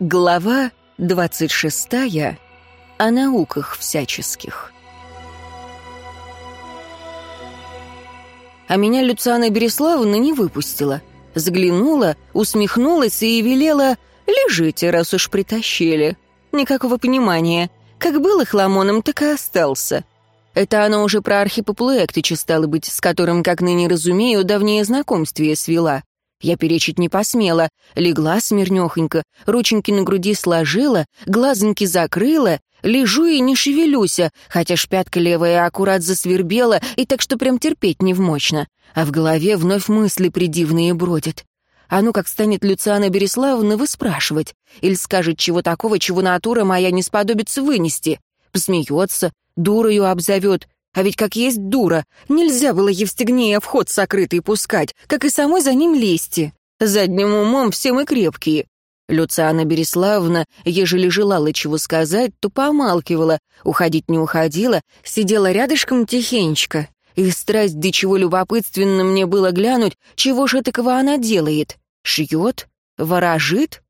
Глава 26. О науках всяческих. А меня Люциана Береславовна не выпустила. Заглянула, усмехнулась и велела «Лежите, раз уж притащили». Никакого понимания. Как был хламоном, так и остался. Это она уже про Архипа Плуэктича, стало быть, с которым, как ныне разумею, давнее знакомствие свела. Я перечить не посмела, легла смирнёхонько, рученьки на груди сложила, глазоньки закрыла, лежу и не шевелюся, хотя шпятка левая аккурат засвербела, и так что прям терпеть невмочно. А в голове вновь мысли придивные бродят. А ну как станет Люциана Береславовна выспрашивать, или скажет чего такого, чего натура моя не сподобится вынести. Посмеется, дурою обзовет, а ведь как есть дура, нельзя было Евстигнея в ход сокрытый пускать, как и самой за ним лезти. Задним умом все мы крепкие. Люциана Береславна, ежели желала чего сказать, то помалкивала, уходить не уходила, сидела рядышком тихенечко. И страсть, до чего любопытственно мне было глянуть, чего же такого она делает? Шьет? Ворожит?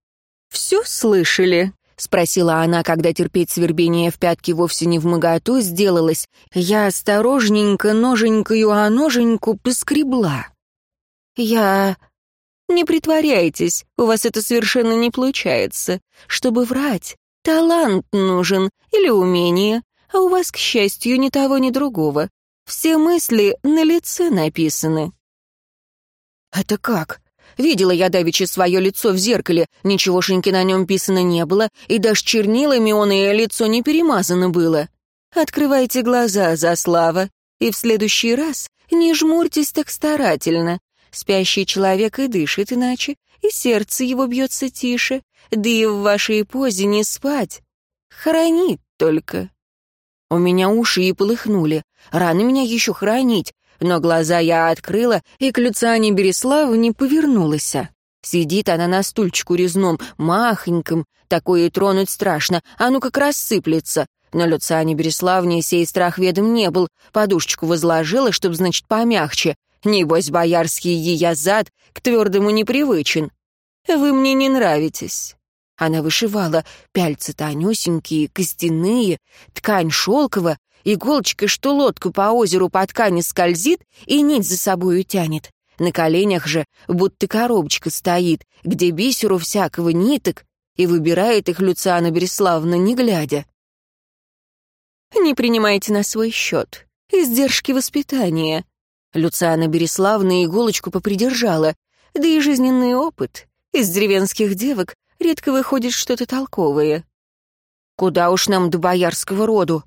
Все слышали? — спросила она, когда терпеть свербение в пятке вовсе не в моготу сделалось. Я осторожненько ноженькою о ноженьку поскребла. «Я...» «Не притворяйтесь, у вас это совершенно не получается. Чтобы врать, талант нужен или умение, а у вас, к счастью, ни того, ни другого. Все мысли на лице написаны». «Это как?» Видела я давеча свое лицо в зеркале, ничегошеньки на нем писано не было, и даже чернилами он и лицо не перемазано было. Открывайте глаза, Заслава, и в следующий раз не жмурьтесь так старательно. Спящий человек и дышит иначе, и сердце его бьется тише, да и в вашей позе не спать. Хранить только. У меня уши и полыхнули. Рано меня еще хранить но глаза я открыла, и к Люциане не повернулась. Сидит она на стульчику резном, махоньком, такое тронуть страшно, а ну как рассыплется. Но Люциане Береславне сей страх ведом не был, подушечку возложила, чтоб, значит, помягче. Небось, боярский ее зад к твердому непривычен. Вы мне не нравитесь. Она вышивала пяльцы тонюсенькие, костяные, ткань шелковая, Иголочка, что лодку по озеру по ткани скользит и нить за собою тянет. На коленях же будто коробочка стоит, где бисеру всякого ниток, и выбирает их Люциана Береславна, не глядя. «Не принимайте на свой счет. Издержки воспитания». Люциана Береславна иголочку попридержала, да и жизненный опыт. Из деревенских девок редко выходит что-то толковое. «Куда уж нам до боярского роду?»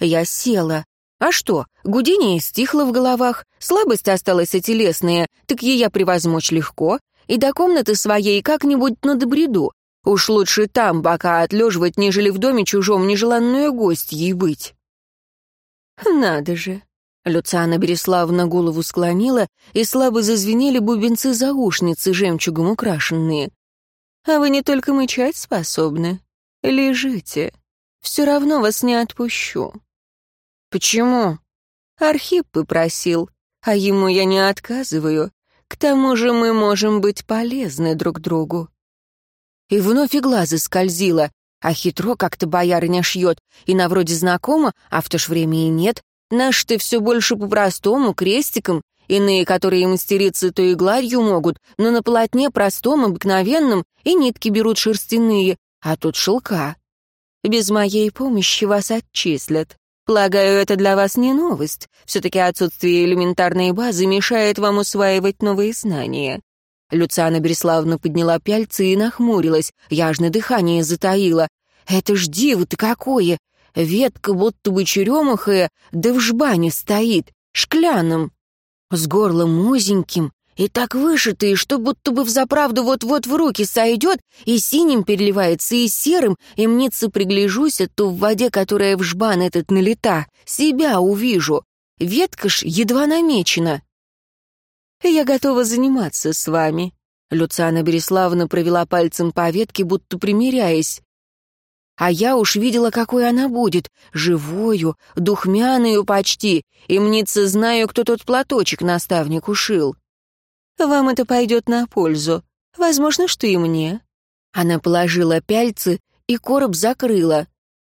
Я села. А что, гудение стихло в головах, слабость осталась и телесная, так ее превозмочь легко, и до комнаты своей как-нибудь надобреду. Уж лучше там бока отлеживать, нежели в доме чужом нежеланную гостьей быть. Надо же. Люциана Береславна голову склонила, и слабо зазвенели бубенцы-заушницы, жемчугом украшенные. А вы не только мычать способны. Лежите. Все равно вас не отпущу. «Почему?» «Архип попросил, а ему я не отказываю. К тому же мы можем быть полезны друг другу». И вновь и глазы скользила, а хитро как-то боярыня шьет, и на вроде знакомо, а в то же время и нет. Наш ты все больше по-простому, крестиком, иные, которые мастерицы, то и гладью могут, но на полотне простом, обыкновенном, и нитки берут шерстяные, а тут шелка. Без моей помощи вас отчислят. Полагаю, это для вас не новость. Все-таки отсутствие элементарной базы мешает вам усваивать новые знания. Люциана Береславна подняла пяльцы и нахмурилась. Я дыхание затаила. Это ж диво-то какое! Ветка будто бы черемухая, да в жбане стоит, шкляном. С горлом узеньким, и так вышитые, что будто бы взаправду вот-вот в руки сойдет, и синим переливается, и серым, и мнится пригляжусь, а то в воде, которая в жбан этот налета, себя увижу. Ветка ж едва намечена. «Я готова заниматься с вами», — Люциана Береславна провела пальцем по ветке, будто примиряясь. А я уж видела, какой она будет, живою, духмяную почти, и мнится знаю, кто тот платочек наставник ушил. Вам это пойдет на пользу. Возможно, что и мне. Она положила пяльцы и короб закрыла.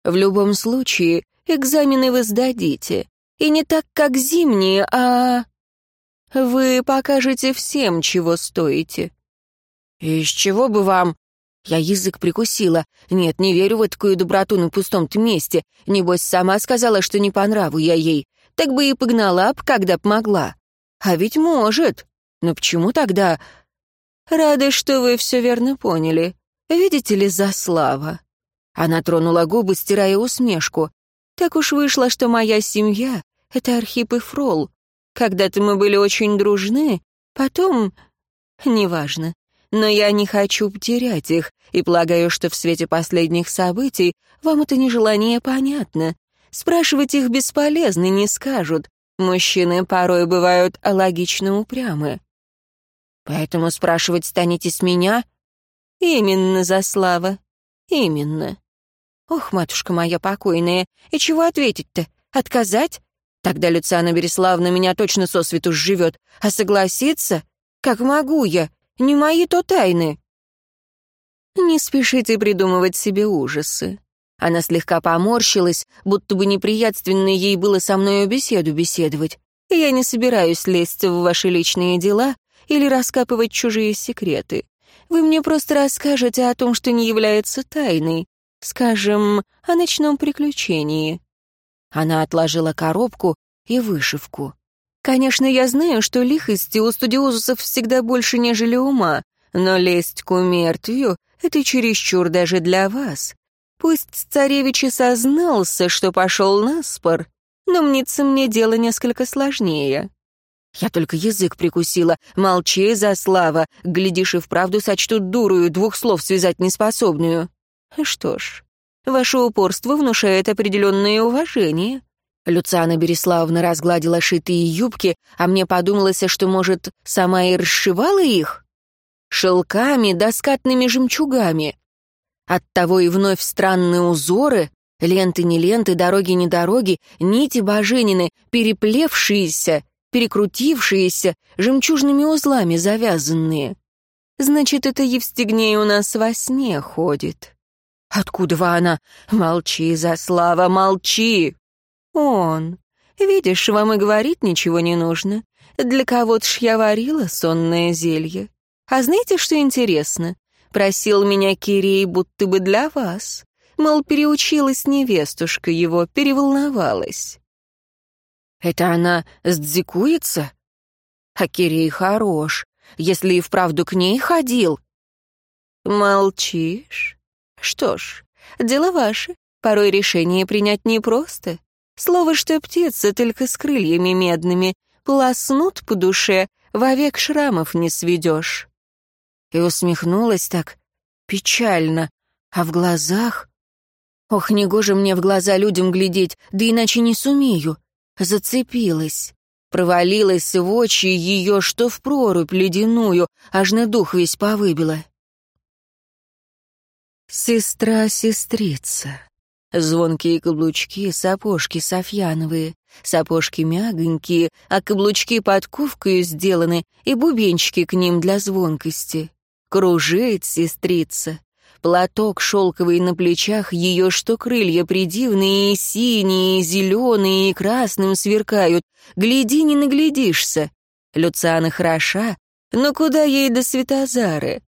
В любом случае, экзамены вы сдадите. И не так, как зимние, а... Вы покажете всем, чего стоите. Из чего бы вам... Я язык прикусила. Нет, не верю в такую доброту на пустом-то месте. Небось, сама сказала, что не по нраву я ей. Так бы и погнала б, когда б могла. А ведь может. Но почему тогда... Рада, что вы все верно поняли. Видите ли, за слава. Она тронула губы, стирая усмешку. Так уж вышло, что моя семья — это Архип и Фрол. Когда-то мы были очень дружны, потом... Неважно но я не хочу потерять их, и полагаю, что в свете последних событий вам это нежелание понятно. Спрашивать их бесполезно, не скажут. Мужчины порой бывают алогично упрямы. Поэтому спрашивать станете с меня? Именно, Заслава, именно. Ох, матушка моя покойная, и чего ответить-то? Отказать? Тогда Люциана Береславна меня точно сосвету сживет. А согласиться? Как могу я? Не мои то тайны». «Не спешите придумывать себе ужасы». Она слегка поморщилась, будто бы неприятственно ей было со мною беседу беседовать. «Я не собираюсь лезть в ваши личные дела или раскапывать чужие секреты. Вы мне просто расскажете о том, что не является тайной. Скажем, о ночном приключении». Она отложила коробку и вышивку. Конечно, я знаю, что лихости у студиозусов всегда больше, нежели ума, но лезть к умертвию — это чересчур даже для вас. Пусть царевич и сознался, что пошел на спор, но мнится мне дело несколько сложнее. Я только язык прикусила. Молчи, за слава. Глядишь, и вправду сочтут дурую, двух слов связать неспособную. Что ж, ваше упорство внушает определенное уважение. Люциана Береславовна разгладила шитые юбки, а мне подумалось, что, может, сама и расшивала их? Шелками да скатными жемчугами. Оттого и вновь странные узоры, ленты не ленты, дороги не дороги, нити боженины, переплевшиеся, перекрутившиеся, жемчужными узлами завязанные. Значит, это Евстигней у нас во сне ходит. Откуда она? Молчи, за слава, молчи! «Он. Видишь, вам и говорить ничего не нужно. Для кого-то ж я варила сонное зелье. А знаете, что интересно? Просил меня Кирей, будто бы для вас. Мол, переучилась невестушка его, переволновалась». «Это она сдзикуется?» «А Кирей хорош, если и вправду к ней ходил». «Молчишь? Что ж, дело ваше. Порой решение принять непросто. Слово, что птица, только с крыльями медными, полоснут по душе, вовек шрамов не сведешь. И усмехнулась так печально, а в глазах... Ох, негоже мне в глаза людям глядеть, да иначе не сумею. Зацепилась. Провалилась в очи ее, что в прорубь ледяную, аж на дух весь повыбила. Сестра-сестрица. Звонкие каблучки, сапожки софьяновые, сапожки мягонькие, а каблучки подковкою сделаны, и бубенчики к ним для звонкости. Кружит сестрица. Платок шелковый на плечах, ее что крылья придивные, синие, зеленые, и красным сверкают. Гляди, не наглядишься. Люциана хороша, но куда ей до Светозары?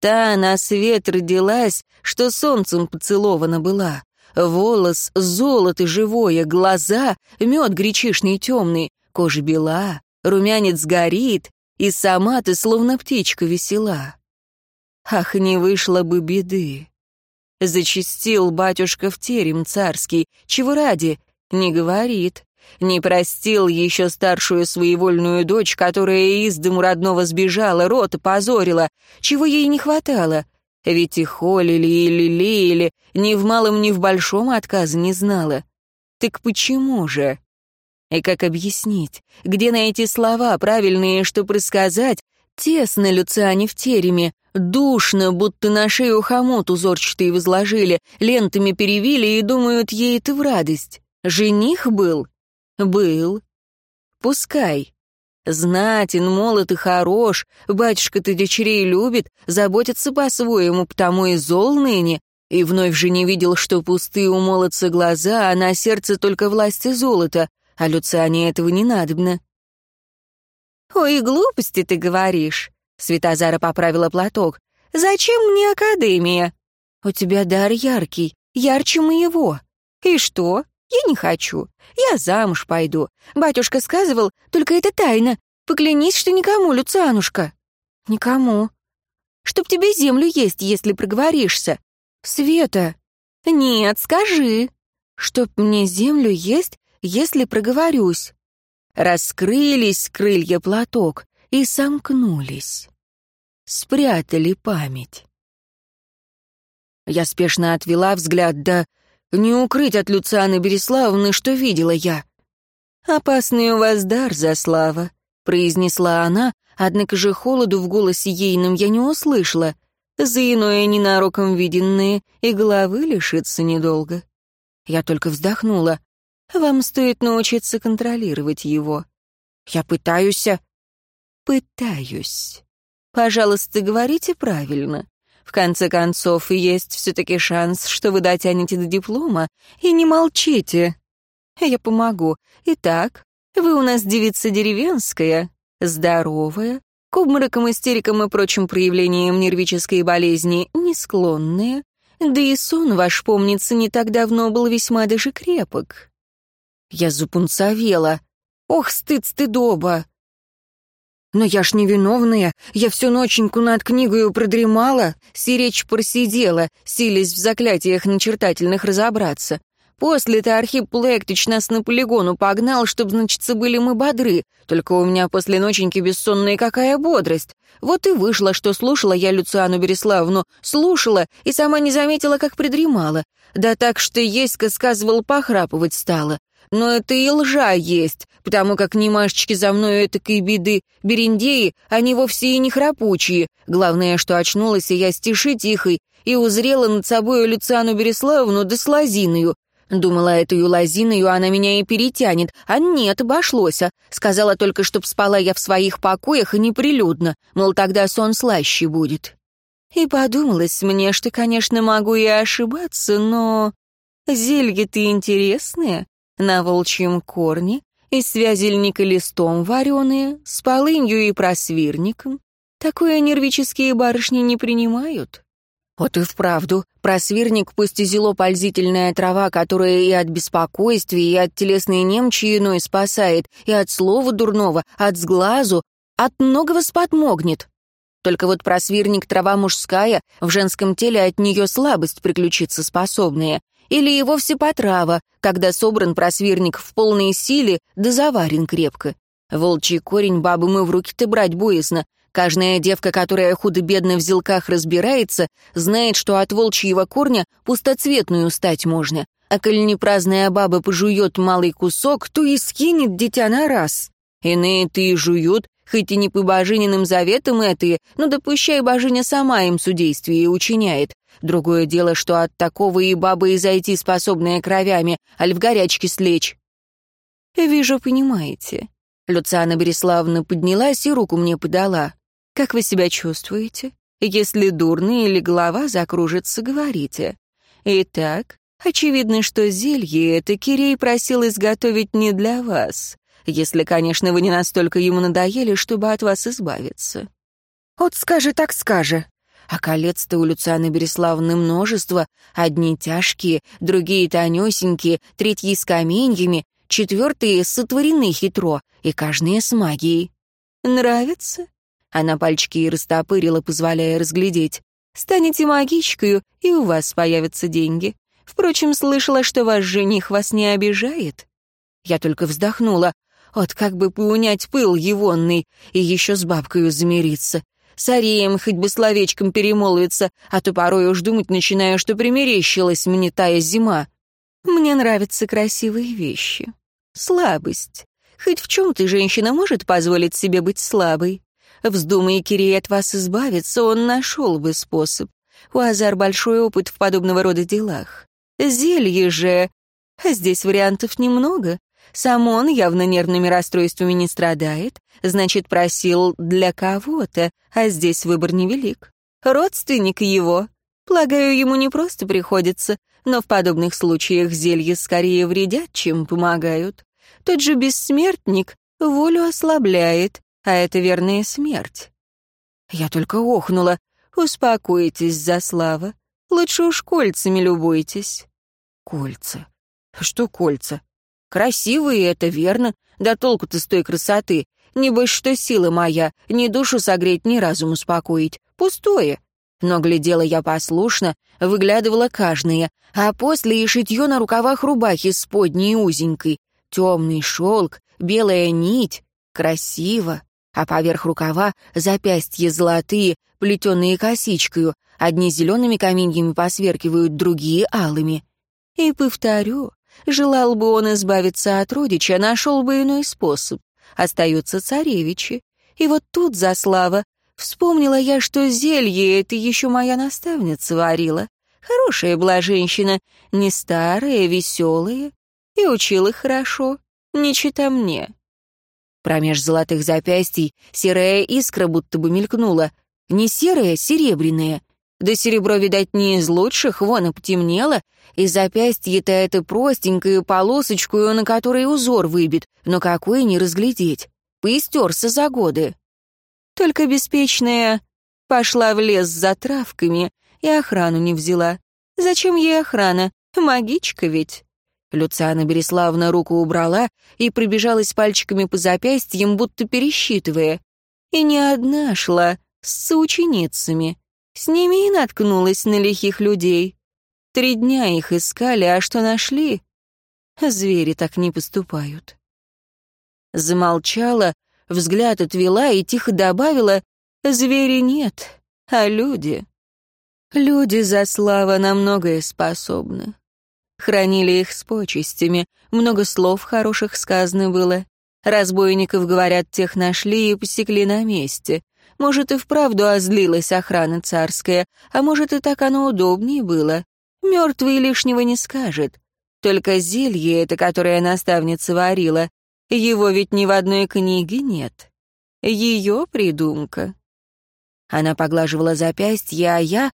Та на свет родилась, что солнцем поцелована была. Волос золото живое, глаза мед гречишный темный, кожа бела, румянец горит, и сама ты словно птичка весела. Ах, не вышло бы беды. Зачистил батюшка в терем царский, чего ради, не говорит. Не простил еще старшую своевольную дочь, которая из дому родного сбежала, рот позорила. Чего ей не хватало? Ведь и холили, и лелеяли, ни в малом, ни в большом отказа не знала. Так почему же? И как объяснить? Где найти слова, правильные, что предсказать? Тесно Люциане в тереме, душно, будто на шею хомут узорчатый возложили, лентами перевили и думают, ей это в радость. Жених был? Был. Пускай. Знатен, молод и хорош, батюшка-то дочерей любит, заботится по-своему, потому и зол ныне. И вновь же не видел, что пустые у молодца глаза, а на сердце только власти золота, а Люциане этого не надобно. «Ой, глупости ты говоришь», — Светозара поправила платок. «Зачем мне академия?» «У тебя дар яркий, ярче моего». «И что? Я не хочу. Я замуж пойду. Батюшка сказывал, только это тайна. Поклянись, что никому, Люцианушка». «Никому». «Чтоб тебе землю есть, если проговоришься». «Света». «Нет, скажи». «Чтоб мне землю есть, если проговорюсь». Раскрылись крылья платок и сомкнулись. Спрятали память. Я спешно отвела взгляд, да не укрыть от Люцианы Береславовны, что видела я. «Опасный у вас дар, Заслава», — произнесла она, однако же холоду в голосе ейном я не услышала. За иное ненароком виденное и головы лишиться недолго. Я только вздохнула. Вам стоит научиться контролировать его. Я пытаюсь... Пытаюсь. Пожалуйста, говорите правильно. В конце концов, есть все-таки шанс, что вы дотянете до диплома, и не молчите. Я помогу. Итак, вы у нас девица деревенская, здоровая, к обморокам, истерикам и прочим проявлениям нервической болезни не склонная, да и сон ваш, помнится, не так давно был весьма даже крепок. Я запунцовела. Ох, стыд, стыдоба. Но я ж невиновная, я всю ноченьку над книгою продремала, сиречь просидела, силясь в заклятиях начертательных разобраться. После-то Архип Лектич нас на полигону погнал, чтоб, значится, были мы бодры. Только у меня после ноченьки бессонная какая бодрость. Вот и вышло, что слушала я Люциану Береславну, слушала и сама не заметила, как придремала. Да так, что Еська сказывал, похрапывать стала. Но это и лжа есть, потому как немашечки за мною этакой беды. Берендеи, они вовсе и не храпучие. Главное, что очнулась я стиши тихой и узрела над собою Люциану Береславовну да с лозиною. Думала, эту лозиною она меня и перетянет, а нет, обошлось. Сказала только, чтоб спала я в своих покоях и неприлюдно, мол, тогда сон слаще будет. И подумалось мне, что, конечно, могу и ошибаться, но... Зелье-то интересное на волчьем корне, из связельника листом вареные, с полынью и просвирником. Такое нервические барышни не принимают. Вот и вправду, просвирник пусть и зело пользительная трава, которая и от беспокойствия, и от телесной немчи иной спасает, и от слова дурного, от сглазу, от многого сподмогнет. Только вот просвирник трава мужская, в женском теле от нее слабость приключиться способная или и вовсе потрава, когда собран просвирник в полной силе, да заварен крепко. Волчий корень бабы мы в руки-то брать боязно. Каждая девка, которая худо-бедно в зелках разбирается, знает, что от волчьего корня пустоцветную стать можно. А коль не праздная баба пожует малый кусок, то и скинет дитя на раз. Иные-то и жуют, хоть и не по божининым заветам это, но да пущай божиня сама им судействие учиняет. Другое дело, что от такого и бабы и зайти способные кровями, аль в горячке слечь. «Вижу, понимаете». Люциана Береславна поднялась и руку мне подала. «Как вы себя чувствуете? Если дурно или голова закружится, говорите. Итак, очевидно, что зелье это Кирей просил изготовить не для вас, если, конечно, вы не настолько ему надоели, чтобы от вас избавиться». «Вот скажи так скажи», а колец-то у Люцианы Береславны множество, одни тяжкие, другие тонюсенькие, третьи с каменьями, четвертые сотворены хитро, и каждая с магией. «Нравится?» Она пальчики и растопырила, позволяя разглядеть. «Станете магичкою, и у вас появятся деньги. Впрочем, слышала, что ваш жених вас не обижает». Я только вздохнула. Вот как бы поунять пыл егонный и еще с бабкою замириться. С Арием хоть бы словечком перемолвиться, а то порой уж думать начинаю, что примерещилась мне тая зима. Мне нравятся красивые вещи. Слабость. Хоть в чем ты, женщина, может позволить себе быть слабой? Вздумай Кирей от вас избавиться, он нашел бы способ. У Азар большой опыт в подобного рода делах. Зелье же... Здесь вариантов немного. Сам он явно нервными расстройствами не страдает, значит, просил для кого-то, а здесь выбор невелик. Родственник его. Полагаю, ему не просто приходится, но в подобных случаях зелья скорее вредят, чем помогают. Тот же бессмертник волю ослабляет, а это верная смерть. Я только охнула. Успокойтесь, Заслава. Лучше уж кольцами любуйтесь. Кольца. Что кольца? Красивые, это верно. Да толку-то с той красоты. Небось, что сила моя, ни душу согреть, ни разум успокоить. Пустое. Но глядела я послушно, выглядывала каждая, а после и шитье на рукавах рубахи с подней узенькой. Темный шелк, белая нить. Красиво. А поверх рукава запястья золотые, плетеные косичкою. Одни зелеными каменьями посверкивают, другие — алыми. И повторю, желал бы он избавиться от родича, нашел бы иной способ. Остаются царевичи. И вот тут, за слава, вспомнила я, что зелье это еще моя наставница варила. Хорошая была женщина, не старая, веселая. И учила хорошо, не чита мне. Промеж золотых запястий серая искра будто бы мелькнула. Не серая, серебряная. Да серебро, видать, не из лучших, вон и потемнело, и запястье-то это простенькую полосочку, на которой узор выбит, но какой не разглядеть. Поистерся за годы. Только беспечная пошла в лес за травками и охрану не взяла. Зачем ей охрана? Магичка ведь. Люциана Береславна руку убрала и пробежалась пальчиками по запястьям, будто пересчитывая. И не одна шла, с соученицами. С ними и наткнулась на лихих людей. Три дня их искали, а что нашли? Звери так не поступают. Замолчала, взгляд отвела и тихо добавила, «Звери нет, а люди». Люди за слава на многое способны. Хранили их с почестями, много слов хороших сказано было. Разбойников, говорят, тех нашли и посекли на месте. Может, и вправду озлилась охрана царская, а может, и так оно удобнее было. Мертвый лишнего не скажет. Только зелье это, которое наставница варила, его ведь ни в одной книге нет. Ее придумка. Она поглаживала запястье, а я...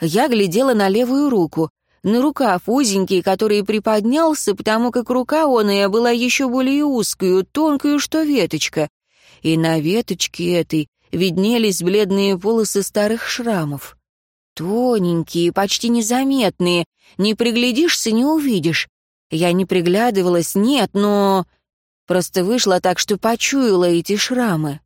Я глядела на левую руку, на рукав узенький, который приподнялся, потому как рука оная была еще более узкую, тонкую, что веточка. И на веточке этой виднелись бледные полосы старых шрамов. Тоненькие, почти незаметные, не приглядишься, не увидишь. Я не приглядывалась, нет, но... Просто вышла так, что почуяла эти шрамы.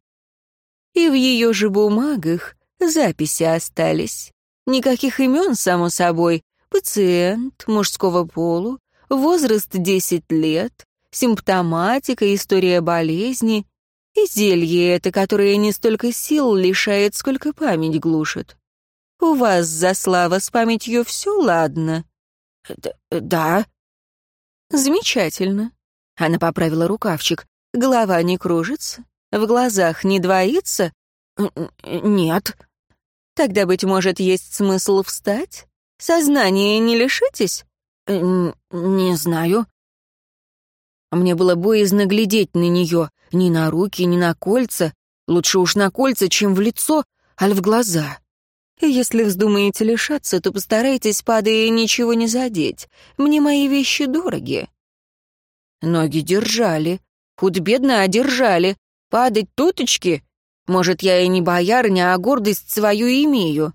И в ее же бумагах записи остались. Никаких имен, само собой. Пациент, мужского полу, возраст 10 лет, симптоматика, история болезни, и зелье это, которое не столько сил лишает, сколько память глушит. У вас, Заслава, с памятью все ладно? Д да. Замечательно. Она поправила рукавчик. Голова не кружится? В глазах не двоится? Нет. Тогда, быть может, есть смысл встать? Сознание не лишитесь? Не знаю. Мне было боязно глядеть на нее, ни на руки, ни на кольца. Лучше уж на кольца, чем в лицо, аль в глаза. Если вздумаете лишаться, то постарайтесь, падая, ничего не задеть. Мне мои вещи дороги. Ноги держали. Худ-бедно одержали. Падать туточки? Может, я и не боярня, а гордость свою имею.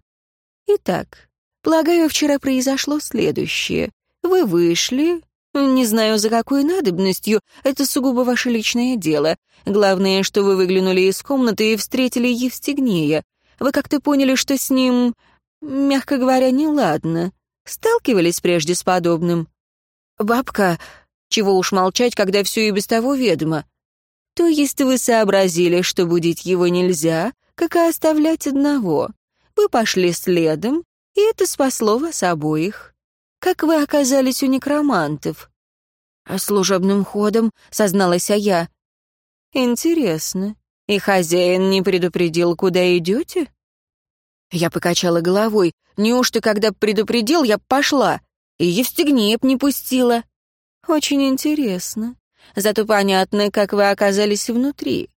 Итак, полагаю, вчера произошло следующее. Вы вышли, «Не знаю, за какой надобностью, это сугубо ваше личное дело. Главное, что вы выглянули из комнаты и встретили Евстигнея. Вы как-то поняли, что с ним, мягко говоря, неладно. Сталкивались прежде с подобным?» «Бабка, чего уж молчать, когда все и без того ведомо. То есть вы сообразили, что будить его нельзя, как и оставлять одного. Вы пошли следом, и это спасло вас обоих. Как вы оказались у некромантов?» «А «Служебным ходом», — созналась я. «Интересно. И хозяин не предупредил, куда идете?» Я покачала головой. «Неужто, когда предупредил, я пошла? И Евстигнеев не пустила?» «Очень интересно. Зато понятно, как вы оказались внутри.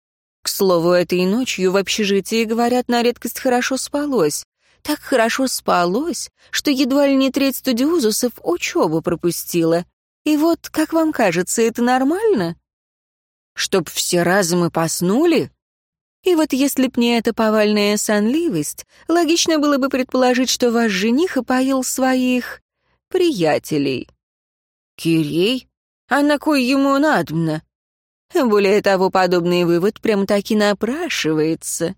К слову, этой ночью в общежитии, говорят, на редкость хорошо спалось. Так хорошо спалось, что едва ли не треть студиозусов учебу пропустила. И вот, как вам кажется, это нормально? Чтоб все разом и поснули? И вот если б не эта повальная сонливость, логично было бы предположить, что ваш жених опоил своих приятелей. Кирей? А на кой ему надобно? Более того, подобный вывод прям-таки напрашивается.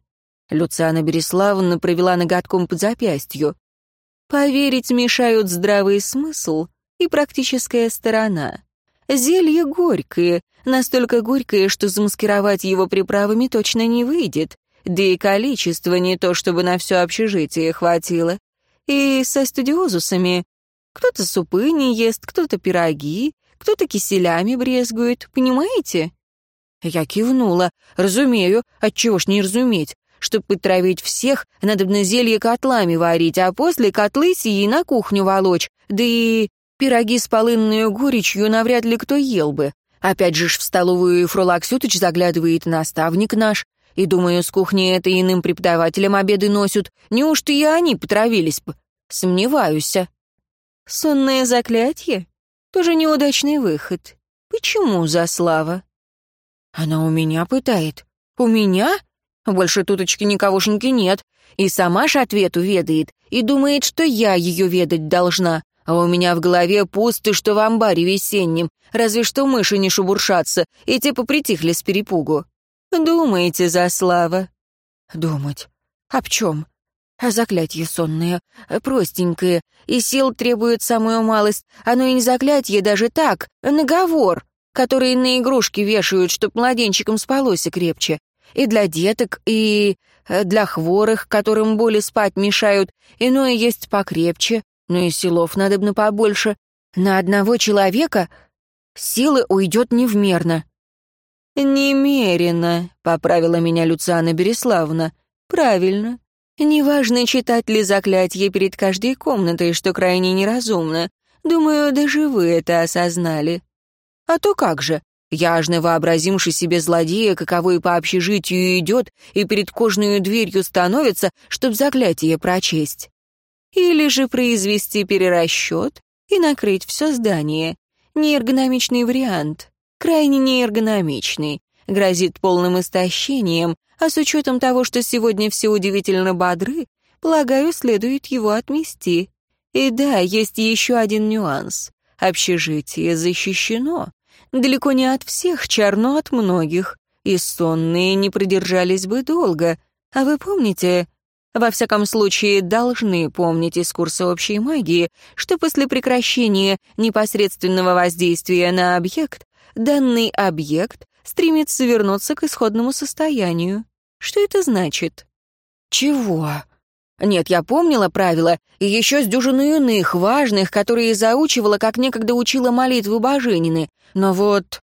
Люциана Береславовна провела ноготком под запястью. Поверить мешают здравый смысл и практическая сторона. Зелье горькое, настолько горькое, что замаскировать его приправами точно не выйдет, да и количество не то, чтобы на все общежитие хватило. И со студиозусами кто-то супы не ест, кто-то пироги, кто-то киселями брезгует, понимаете? Я кивнула. Разумею, отчего ж не разуметь. Чтоб потравить всех, надо на зелье котлами варить, а после котлы сии на кухню волочь. Да и пироги с полынную горечью навряд ли кто ел бы. Опять же ж в столовую Фролак Сютыч заглядывает наставник наш. И, думаю, с кухни это иным преподавателям обеды носят. Неужто и они потравились бы? Сомневаюсь. Сонное заклятие? Тоже неудачный выход. Почему, Заслава? Она у меня пытает. У меня? Больше туточки никогошеньки нет. И сама ж ответ уведает, и думает, что я ее ведать должна. А у меня в голове пусто, что в амбаре весеннем. Разве что мыши не шебуршатся, и те попритихли с перепугу. Думаете, Заслава? Думать. Об чем? А заклятие сонное, простенькое, и сил требует самую малость. Оно и не заклятие даже так, наговор которые на игрушки вешают, чтоб младенчикам спалось и крепче. И для деток, и э, для хворых, которым боли спать мешают. Иное есть покрепче, но и силов надобно побольше. На одного человека силы уйдет невмерно. «Немерено», — поправила меня Люциана Береславна. «Правильно. Неважно, читать ли заклятие перед каждой комнатой, что крайне неразумно. Думаю, даже вы это осознали». А то как же, яжно вообразимши себе злодея, каковой по общежитию идет и перед кожную дверью становится, чтоб заклятие прочесть. Или же произвести перерасчет и накрыть все здание. Неэргономичный вариант, крайне неэргономичный, грозит полным истощением, а с учетом того, что сегодня все удивительно бодры, полагаю, следует его отмести. И да, есть еще один нюанс. Общежитие защищено. Далеко не от всех чар, но от многих. И сонные не продержались бы долго. А вы помните, во всяком случае, должны помнить из курса общей магии, что после прекращения непосредственного воздействия на объект, данный объект стремится вернуться к исходному состоянию. Что это значит? Чего? Нет, я помнила правила, и еще с дюжиной иных, важных, которые заучивала, как некогда учила молитву Боженины. Но вот...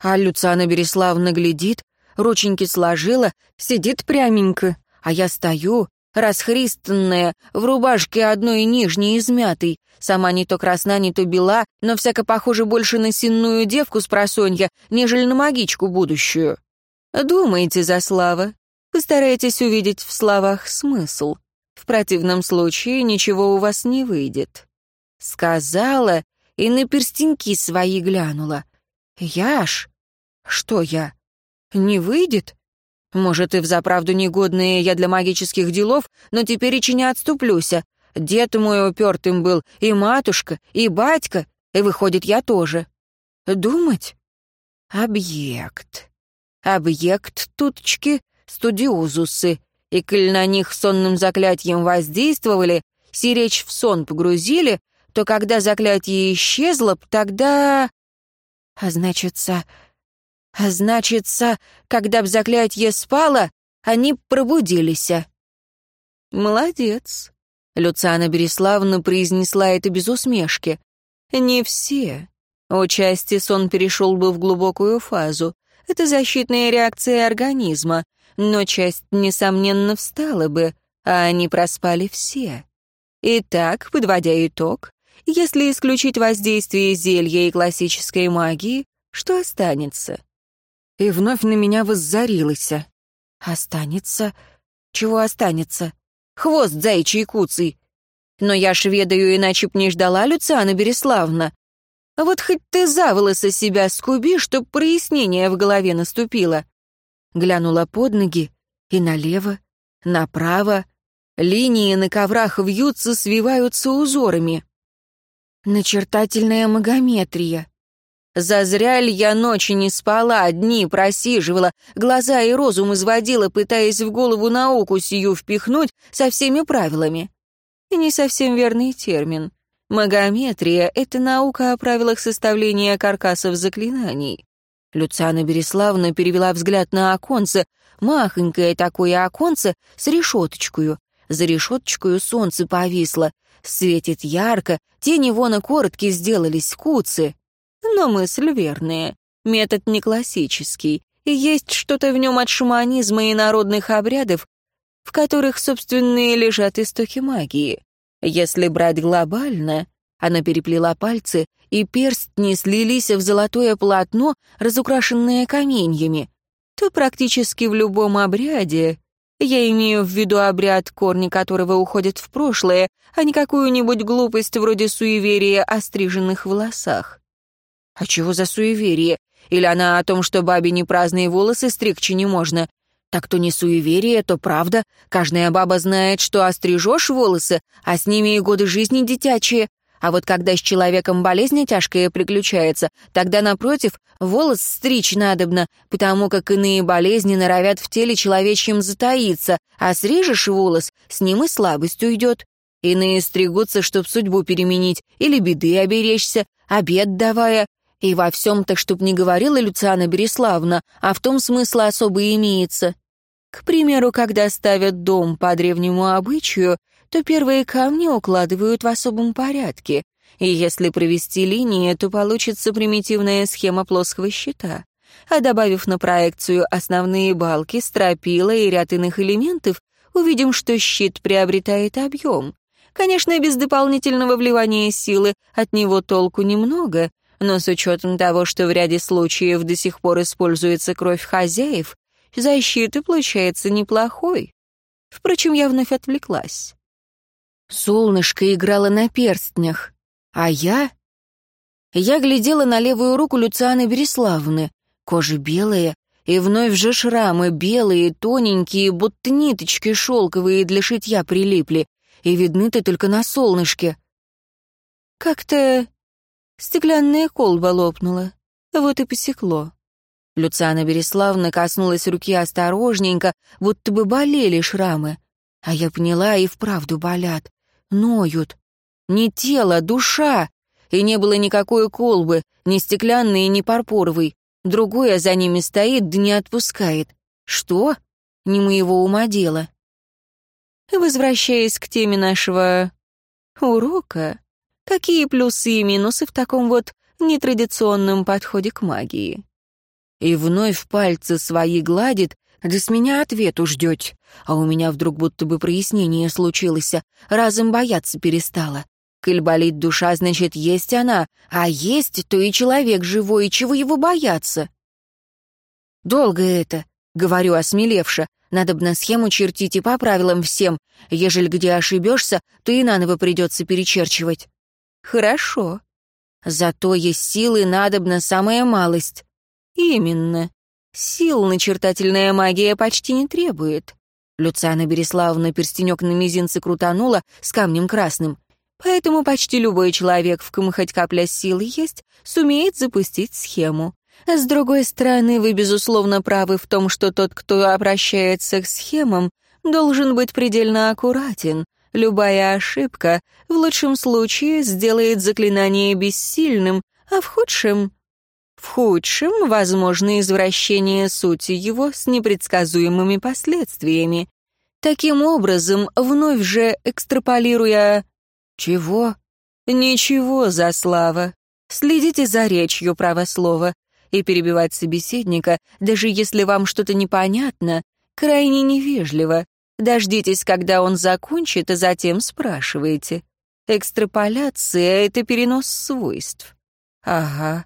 А Люцана Береславна глядит, рученьки сложила, сидит пряменько, а я стою, расхристанная, в рубашке одной нижней измятой, сама не то красна, не то бела, но всяко похоже больше на сенную девку с просонья, нежели на магичку будущую. Думайте, Заслава, постарайтесь увидеть в словах смысл. В противном случае ничего у вас не выйдет. Сказала и на перстеньки свои глянула. Я ж? Что я? Не выйдет? Может, и взаправду негодные я для магических делов, но теперь и не отступлюся. Дед мой упертым был, и матушка, и батька, и выходит, я тоже. Думать? Объект. Объект, туточки, студиозусы и коль на них сонным заклятием воздействовали, сиречь в сон погрузили, то когда заклятие исчезло, тогда... А значится... А значится, когда б заклятие спало, они пробудились. «Молодец», — Люциана Береславна произнесла это без усмешки. «Не все. Участи сон перешел бы в глубокую фазу. Это защитная реакция организма но часть, несомненно, встала бы, а они проспали все. Итак, подводя итог, если исключить воздействие зелья и классической магии, Что останется? И вновь на меня воззарилась. Останется? Чего останется? Хвост заячий куцый. Но я ж ведаю, иначе б не ждала Люциана Береславна. А вот хоть ты за волосы себя скуби, чтоб прояснение в голове наступило. Глянула под ноги и налево, направо. Линии на коврах вьются, свиваются узорами. Начертательная магометрия. Зазря ли я ночи не спала, дни просиживала, глаза и розум изводила, пытаясь в голову науку сию впихнуть со всеми правилами. И не совсем верный термин. Магометрия — это наука о правилах составления каркасов заклинаний. Люциана Береславна перевела взгляд на оконце, махонькое такое оконце с решеточкою. За решеточкою солнце повисло, светит ярко, тени вон и короткие сделались, куцы. Но мысль верная. Метод не классический, и есть что-то в нем от шуманизма и народных обрядов, в которых собственные лежат истоки магии. Если брать глобально, она переплела пальцы, и перстни слились в золотое полотно, разукрашенное каменьями, то практически в любом обряде, я имею в виду обряд, корни которого уходят в прошлое, а не какую-нибудь глупость вроде суеверия о стриженных волосах. А чего за суеверие? Или она о том, что бабе не праздные волосы стригче не можно? Так то не суеверие, то правда. Каждая баба знает, что острижешь волосы, а с ними и годы жизни детячие. А вот когда с человеком болезнь тяжкая приключается, тогда, напротив, волос стричь надобно, потому как иные болезни норовят в теле человечьем затаиться, а срежешь волос, с ним и слабость уйдет. Иные стригутся, чтоб судьбу переменить, или беды оберечься, обед давая, и во всем-то, чтоб не говорила Люциана Береславна, а в том смысл особо имеется. К примеру, когда ставят дом по древнему обычаю, то первые камни укладывают в особом порядке, и если провести линии, то получится примитивная схема плоского щита. А добавив на проекцию основные балки, стропила и ряд иных элементов, увидим, что щит приобретает объем. Конечно, без дополнительного вливания силы от него толку немного, но с учетом того, что в ряде случаев до сих пор используется кровь хозяев, защита получается неплохой. Впрочем, я вновь отвлеклась. Солнышко играло на перстнях, а я... Я глядела на левую руку Люцианы Береславны. Кожа белая, и вновь же шрамы белые, тоненькие, будто ниточки шелковые для шитья прилипли, и видны-то только на солнышке. Как-то Стеклянная колба лопнула. Вот и посекло. Люциана Береславна коснулась руки осторожненько, будто бы болели шрамы. А я поняла, и вправду болят. Ноют. Не тело, душа. И не было никакой колбы, ни стеклянной, ни парпоровой. Другое за ними стоит, да не отпускает. Что? Не моего ума дело. Возвращаясь к теме нашего урока, Какие плюсы и минусы в таком вот нетрадиционном подходе к магии? И вновь пальцы свои гладит, да с меня ответу ждете. А у меня вдруг будто бы прояснение случилось, разом бояться перестала. Коль болит душа, значит, есть она, а есть, то и человек живой, и чего его бояться? Долго это, говорю осмелевша, надо бы на схему чертить и по правилам всем. Ежели где ошибешься, то и наново придется перечерчивать. Хорошо. Зато есть силы надобна самая малость. Именно. Сил начертательная магия почти не требует. Люциана Береславовна перстенек на мизинце крутанула с камнем красным. Поэтому почти любой человек, в ком хоть капля силы есть, сумеет запустить схему. С другой стороны, вы, безусловно, правы в том, что тот, кто обращается к схемам, должен быть предельно аккуратен, Любая ошибка в лучшем случае сделает заклинание бессильным, а в худшем... В худшем возможно извращение сути его с непредсказуемыми последствиями. Таким образом, вновь же экстраполируя... Чего? Ничего, за слава. Следите за речью правослова. И перебивать собеседника, даже если вам что-то непонятно, крайне невежливо. Дождитесь, когда он закончит, а затем спрашиваете. Экстраполяция — это перенос свойств. Ага.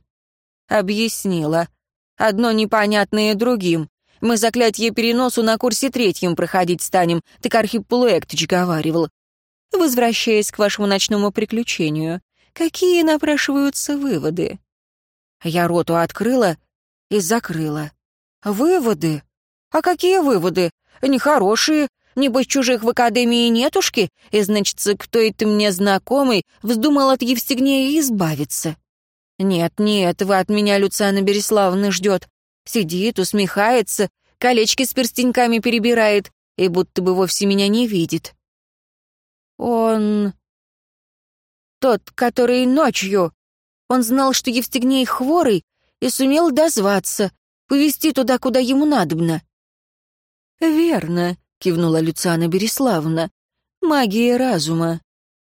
Объяснила. Одно непонятное другим. Мы заклятие переносу на курсе третьем проходить станем, так Архип Полуэктыч говаривал. Возвращаясь к вашему ночному приключению, какие напрашиваются выводы? Я роту открыла и закрыла. Выводы? А какие выводы? Нехорошие. Небось, чужих в академии нетушки, и, значит, кто это мне знакомый, вздумал от Евстигнея избавиться. Нет, нет, вы от меня Люциана Береславовна ждет. Сидит, усмехается, колечки с перстеньками перебирает и будто бы вовсе меня не видит. Он... Тот, который ночью. Он знал, что Евстигней хворый, и сумел дозваться, повести туда, куда ему надобно. «Верно», — кивнула Люциана Береславна. «Магия разума.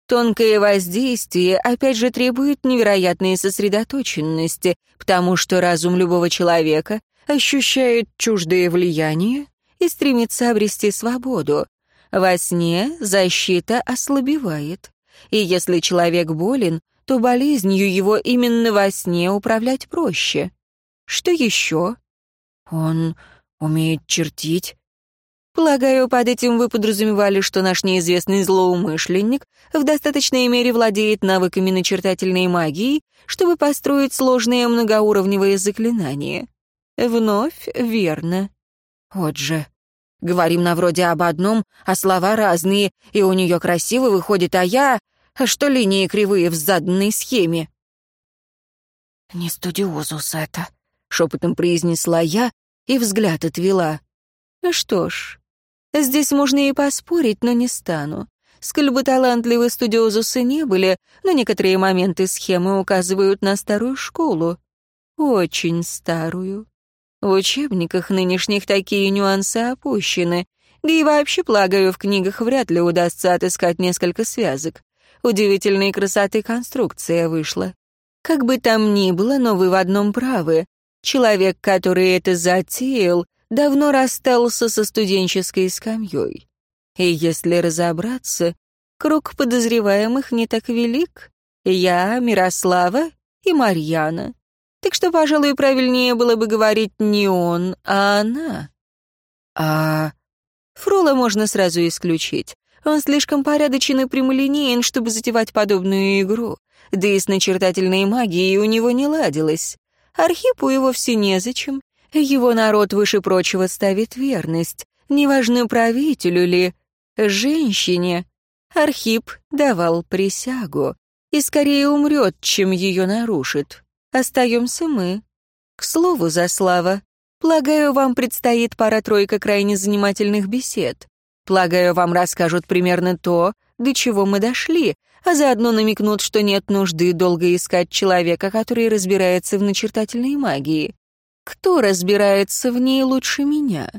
Тонкое воздействие, опять же, требует невероятной сосредоточенности, потому что разум любого человека ощущает чуждое влияние и стремится обрести свободу. Во сне защита ослабевает. И если человек болен, то болезнью его именно во сне управлять проще. Что еще? Он умеет чертить. Полагаю, под этим вы подразумевали, что наш неизвестный злоумышленник в достаточной мере владеет навыками начертательной магии, чтобы построить сложные многоуровневые заклинания. Вновь верно. Вот же. Говорим на вроде об одном, а слова разные, и у нее красиво выходит, а я... А что линии кривые в заданной схеме? «Не студиозус это», — шепотом произнесла я и взгляд отвела. «Что ж, здесь можно и поспорить, но не стану. Сколь бы талантливы студиозусы не были, но некоторые моменты схемы указывают на старую школу. Очень старую. В учебниках нынешних такие нюансы опущены, да и вообще, полагаю, в книгах вряд ли удастся отыскать несколько связок. Удивительной красоты конструкция вышла. Как бы там ни было, но вы в одном правы. Человек, который это затеял, давно расстался со студенческой скамьей. И если разобраться, круг подозреваемых не так велик. Я, Мирослава и Марьяна. Так что, пожалуй, правильнее было бы говорить не он, а она. А Фрола можно сразу исключить. Он слишком порядочен и прямолинеен, чтобы затевать подобную игру. Да и с начертательной магией у него не ладилось. Архипу и вовсе незачем. Его народ выше прочего ставит верность. Неважно, правителю ли, женщине. Архип давал присягу и скорее умрет, чем ее нарушит. Остаемся мы. К слову, Заслава, полагаю, вам предстоит пара-тройка крайне занимательных бесед. Полагаю, вам расскажут примерно то, до чего мы дошли, а заодно намекнут, что нет нужды долго искать человека, который разбирается в начертательной магии. Кто разбирается в ней лучше меня?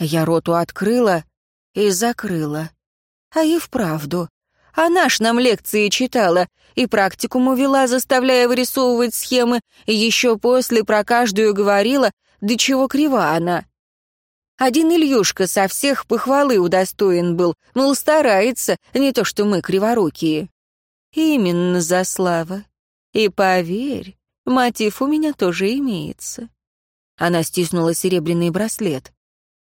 Я роту открыла и закрыла. А и вправду, она ж нам лекции читала и практикуму вела, заставляя вырисовывать схемы, и еще после про каждую говорила, до чего крива она. Один Ильюшка со всех похвалы удостоен был, мол, старается, не то что мы криворукие. Именно за слава. И поверь, мотив у меня тоже имеется. Она стиснула серебряный браслет.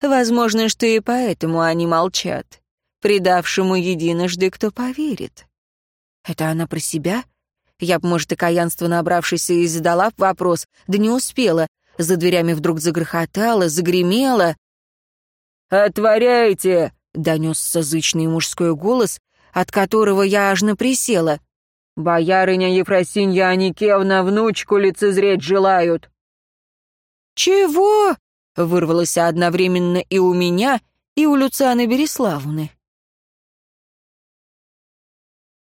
Возможно, что и поэтому они молчат предавшему единожды, кто поверит. Это она про себя? Я б, может, и каянство набравшись и задала б вопрос, да не успела. За дверями вдруг загрохотало, загремело. «Отворяйте!» — донесся зычный мужской голос, от которого я аж наприсела. «Боярыня Ефросинья Аникевна внучку лицезреть желают». «Чего?» — вырвалось одновременно и у меня, и у Люцианы Береславны.